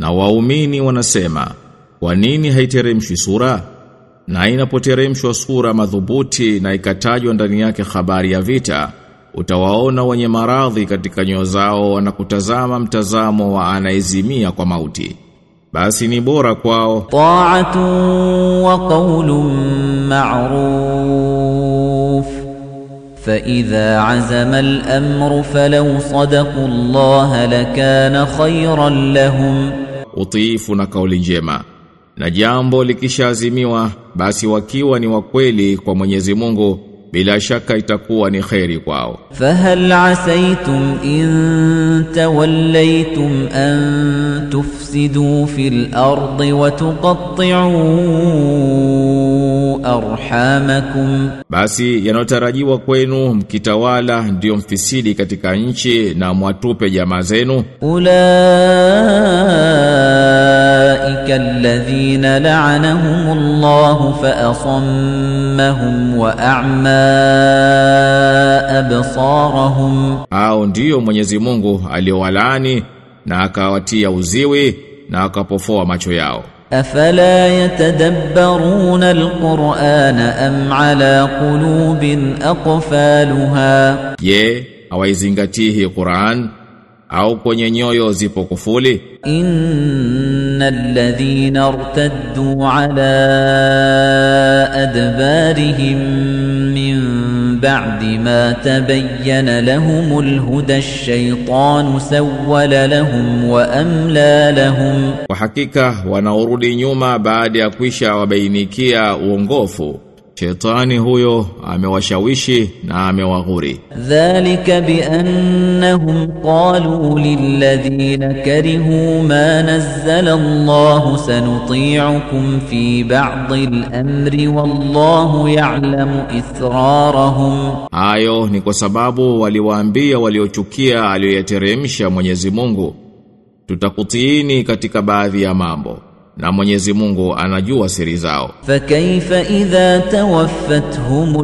Na waumini wanasema, kwa nini haiteremshwi sura? Na inapoteremshwa sura madhubuti na ikatajwa ndani yake habari ya vita, utawaona wenye maradhi katika nyoyo zao wanakutazama mtazamo wa anaezimia kwa mauti. Basi ni bora kwao. Ta'atu wa qawlun ma'ruf. Fa idha azama al-amru falaw sadaqu Allah lakana khayran lahum utiifu na kauli njema na jambo likishaazimiwa basi wakiwa ni wakweli kwa Mwenyezi Mungu bila shaka itakuwa ni kheri kwao. Fahal asaitum in tawallaitum an tufsidu fil ardi wa tuqatti'u arhamakum, basi yanayotarajiwa kwenu mkitawala ndio mfisidi katika nchi na mwatupe jamaa zenu. ulaa أولئك الذين لعنهم الله فأصمهم وأعمى أبصارهم au ndiyo Mwenyezi Mungu aliowalaani na akawatia uziwi na akapofoa macho yao. أفلا يتدبرون القرآن أم على قلوب أقفالها Je, hawaizingatii hii Qur'an au kwenye nyoyo zipo kufuli? Innal ladhina irtaddu ala adbarihim min ba'di ma tabayyana lahumul huda ash-shaytanu sawwala lahum wa amla lahum, kwa hakika wanaorudi nyuma baada ya kwisha wabainikia uongofu Shetani huyo amewashawishi na amewaghuri. Dhalika bi annahum qalu lilladhina karihu ma nazzala Allah sanuti'ukum fi ba'd al-amri wallahu ya'lamu israrahum. Hayo ni kwa sababu waliwaambia waliochukia aliyoyateremsha Mwenyezi Mungu, tutakutiini katika baadhi ya mambo na Mwenyezi Mungu anajua siri zao. فكيف إذا توفتهم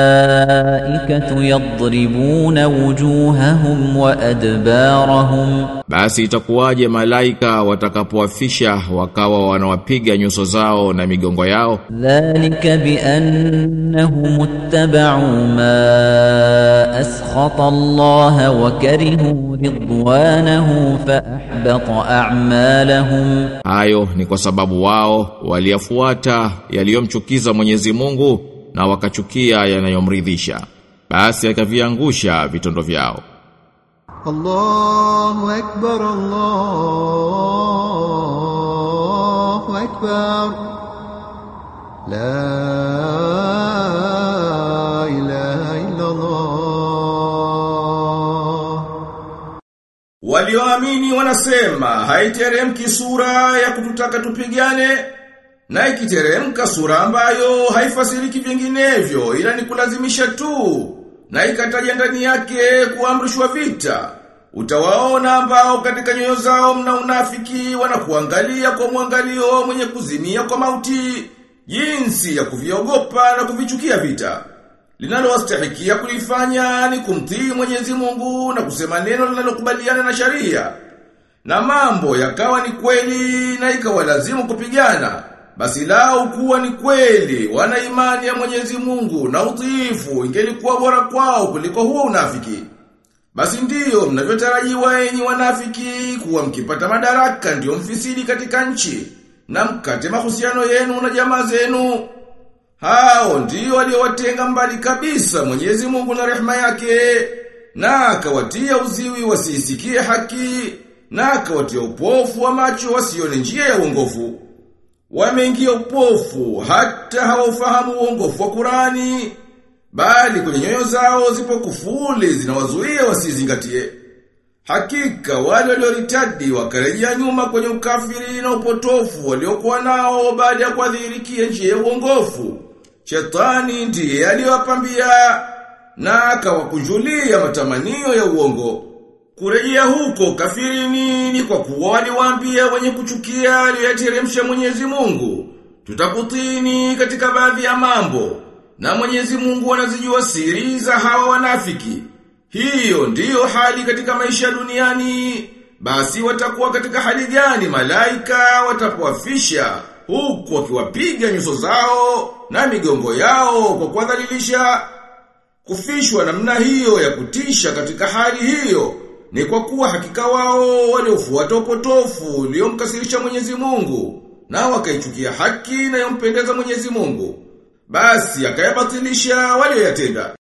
الملائكة يضربون وجوههم وأدبارهم Basi itakuwaje malaika watakapowafisha wakawa wanawapiga nyuso zao na migongo yao? ذلك بأنهم اتبعوا ما أسخط الله وكرهوا رضوانه فأحبط أعمالهم Hayo ni kwa sababu wao waliyafuata yaliyomchukiza Mwenyezi Mungu na wakachukia yanayomridhisha. Basi akaviangusha vitondo vyao. Allahu akbar Allahu akbar La Walioamini wanasema haiteremki sura ya kututaka tupigane na ikiteremka sura ambayo haifasiriki vinginevyo ila ni kulazimisha tu na ikataja ndani yake kuamrishwa vita. Utawaona ambao katika nyoyo zao mna unafiki wanakuangalia kwa mwangalio mwenye kuzimia kwa mauti jinsi ya kuviogopa na kuvichukia vita. Linalowastahikia kulifanya ni kumtii Mwenyezi Mungu na kusema neno linalokubaliana na sharia. Na mambo yakawa ni kweli na ikawa lazimu kupigana. Basi lao kuwa ni kweli wana imani ya Mwenyezi Mungu na utiifu ingelikuwa bora kwao kuliko huo unafiki. Basi ndiyo mnavyotarajiwa enyi wanafiki kuwa mkipata madaraka ndiyo mfisidi katika nchi na mkate mahusiano yenu na jamaa zenu. Hao ndio waliowatenga mbali kabisa Mwenyezi Mungu na rehema yake na akawatia uziwi wasisikie haki na akawatia upofu wa macho wasione njia ya uongofu. Wameingia upofu hata hawafahamu uongofu wa Qurani bali kwenye nyoyo zao zipo kufuli zinawazuia wasizingatie. Hakika wale walioritadi wakarejea nyuma kwenye ukafiri na upotofu waliokuwa nao baada ya kuadhirikia njia ya uongofu. Shetani ndiye aliyowapambia na akawakunjulia matamanio ya uongo. Kurejea huko kafiri nini kwa kuwa waliwaambia wenye kuchukia aliyoyateremsha Mwenyezi Mungu. Tutakutini katika baadhi ya mambo na Mwenyezi Mungu anazijua siri za hawa wanafiki. Hiyo ndiyo hali katika maisha duniani. Basi watakuwa katika hali gani malaika watapowafisha huku wakiwapiga nyuso zao na migongo yao kwa kuwadhalilisha. Kufishwa namna hiyo ya kutisha katika hali hiyo ni kwa kuwa hakika wao waliofuata upotofu uliomkasirisha Mwenyezi Mungu na wakaichukia haki inayompendeza Mwenyezi Mungu. Basi akayabatilisha walioyatenda.